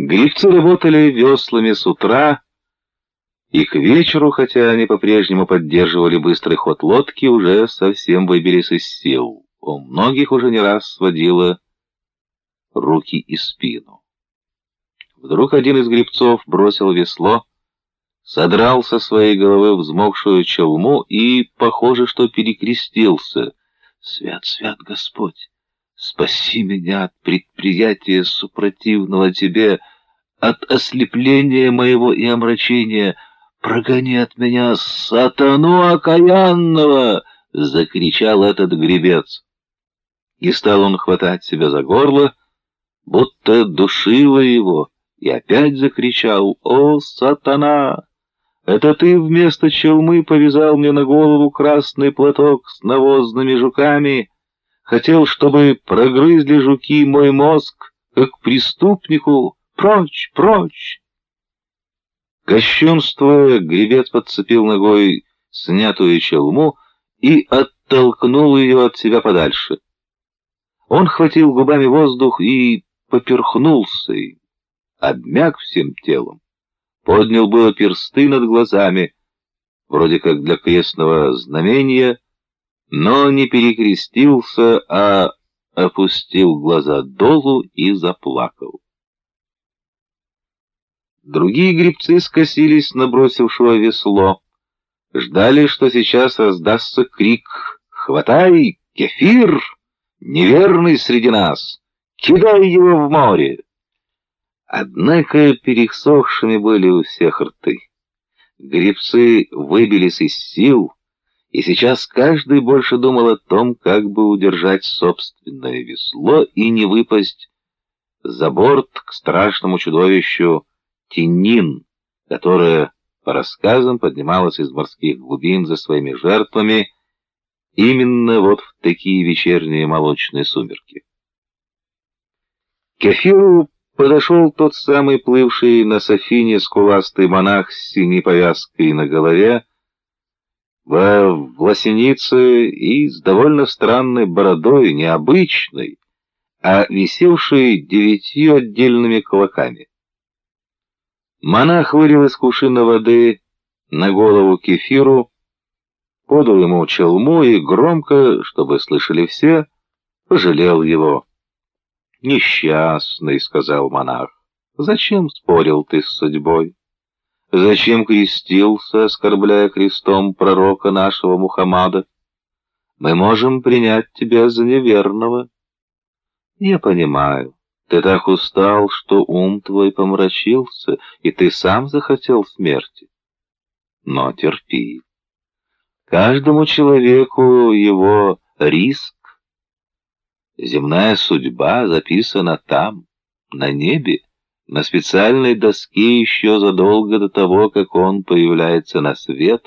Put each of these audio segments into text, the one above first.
Грибцы работали веслами с утра, и к вечеру, хотя они по-прежнему поддерживали быстрый ход лодки, уже совсем выбились из сил. У многих уже не раз сводило руки и спину. Вдруг один из грибцов бросил весло, содрал со своей головы взмокшую челму и, похоже, что перекрестился. «Свят, свят Господь! Спаси меня от предприятия супротивного тебе, от ослепления моего и омрачения. Прогони от меня сатану окаянного!» — закричал этот гребец. И стал он хватать себя за горло, будто душило его, и опять закричал «О, сатана! Это ты вместо челмы повязал мне на голову красный платок с навозными жуками?» Хотел, чтобы прогрызли жуки мой мозг, как преступнику. Прочь, прочь! Кощунствуя, гребец подцепил ногой снятую челму и оттолкнул ее от себя подальше. Он хватил губами воздух и поперхнулся им, обмяк всем телом, поднял было персты над глазами, вроде как для крестного знамения, но не перекрестился, а опустил глаза долу и заплакал. Другие грибцы скосились на бросившего весло, ждали, что сейчас раздастся крик «Хватай, кефир! Неверный среди нас! Кидай его в море!» Однако пересохшими были у всех рты. Грибцы выбились из сил, и сейчас каждый больше думал о том, как бы удержать собственное весло и не выпасть за борт к страшному чудовищу Тинин, которое, по рассказам, поднималось из морских глубин за своими жертвами именно вот в такие вечерние молочные сумерки. К Кефиру подошел тот самый плывший на Софине скуластый монах с синей повязкой на голове, в власенице и с довольно странной бородой, необычной, а висевшей девятью отдельными кулаками. Монах вылил из кувшина воды на голову кефиру, подал ему челму и громко, чтобы слышали все, пожалел его. «Несчастный», — сказал монах, — «зачем спорил ты с судьбой?» Зачем крестился, оскорбляя крестом пророка нашего Мухаммада? Мы можем принять тебя за неверного. Я понимаю, ты так устал, что ум твой помрачился, и ты сам захотел смерти. Но терпи. Каждому человеку его риск. Земная судьба записана там, на небе на специальной доске еще задолго до того, как он появляется на свет,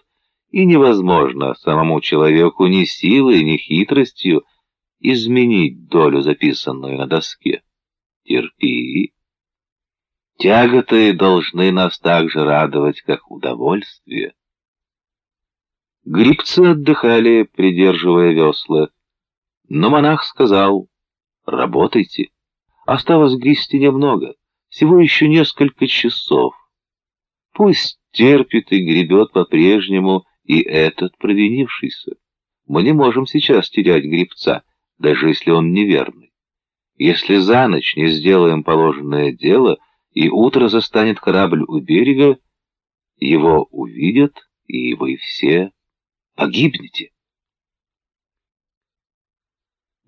и невозможно самому человеку ни силой, ни хитростью изменить долю, записанную на доске. Терпи. Тяготы должны нас так же радовать, как удовольствие. Грибцы отдыхали, придерживая весла, но монах сказал, работайте. Осталось грести немного всего еще несколько часов. Пусть терпит и гребет по-прежнему и этот провинившийся. Мы не можем сейчас терять гребца, даже если он неверный. Если за ночь не сделаем положенное дело, и утро застанет корабль у берега, его увидят, и вы все погибнете.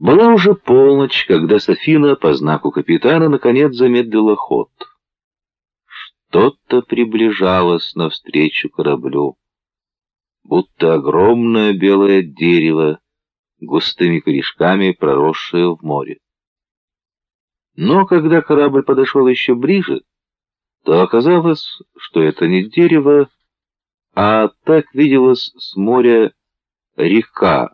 Была уже полночь, когда Софина по знаку капитана наконец замедлила ход. Что-то приближалось навстречу кораблю, будто огромное белое дерево, густыми корешками проросшее в море. Но когда корабль подошел еще ближе, то оказалось, что это не дерево, а так виделось с моря река,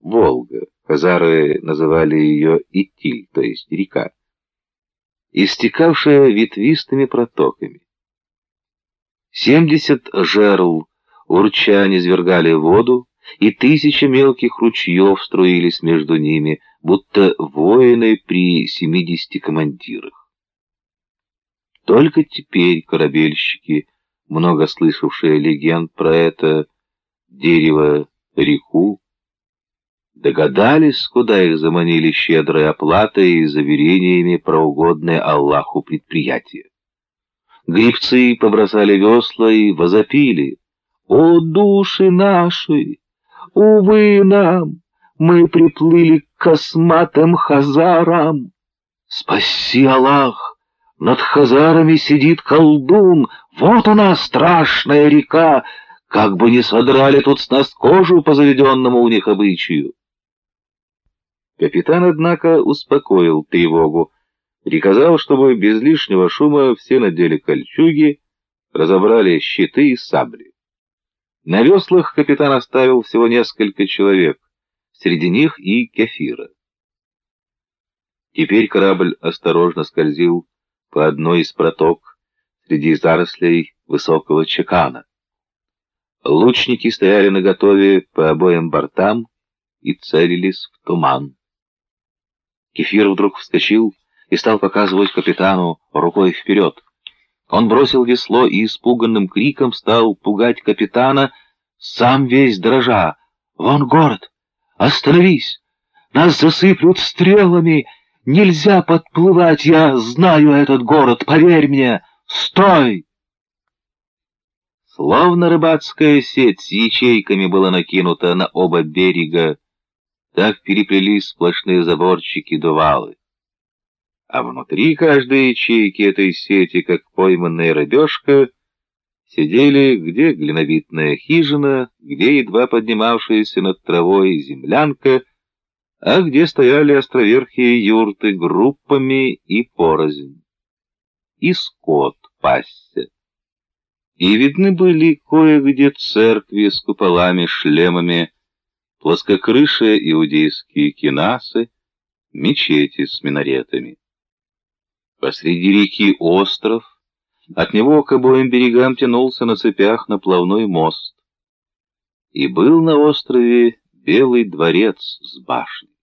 Волга. Хазары называли ее Итиль, то есть река, истекавшая ветвистыми протоками. Семьдесят жерл урча низвергали воду, и тысячи мелких ручьев струились между ними, будто воины при семидесяти командирах. Только теперь корабельщики, много слышавшие легенд про это дерево-реку, догадались, куда их заманили щедрой оплатой и заверениями про угодное Аллаху предприятие. Грибцы побросали весла и возопили. «О, души наши! Увы нам! Мы приплыли к косматым хазарам! Спаси Аллах! Над хазарами сидит колдун! Вот она, страшная река! Как бы не содрали тут с нас кожу по заведенному у них обычаю!» Капитан, однако, успокоил тревогу, приказал, чтобы без лишнего шума все надели кольчуги, разобрали щиты и сабли. На веслах капитан оставил всего несколько человек, среди них и кефира. Теперь корабль осторожно скользил по одной из проток среди зарослей высокого чекана. Лучники стояли наготове по обоим бортам и целились в туман. Кефир вдруг вскочил и стал показывать капитану рукой вперед. Он бросил весло и испуганным криком стал пугать капитана, сам весь дрожа. «Вон город! Остановись! Нас засыплют стрелами! Нельзя подплывать! Я знаю этот город, поверь мне! Стой!» Словно рыбацкая сеть с ячейками была накинута на оба берега, так переплелись сплошные заборчики дувалы. А внутри каждой ячейки этой сети, как пойманная рыбешка, сидели где глиновитная хижина, где едва поднимавшаяся над травой землянка, а где стояли островерхие юрты группами и порознь. И скот пасся. И видны были кое-где церкви с куполами, шлемами, плоскокрышие иудейские кинасы, мечети с минаретами. Посреди реки остров, от него к обоим берегам тянулся на цепях наплавной мост. И был на острове Белый дворец с башней.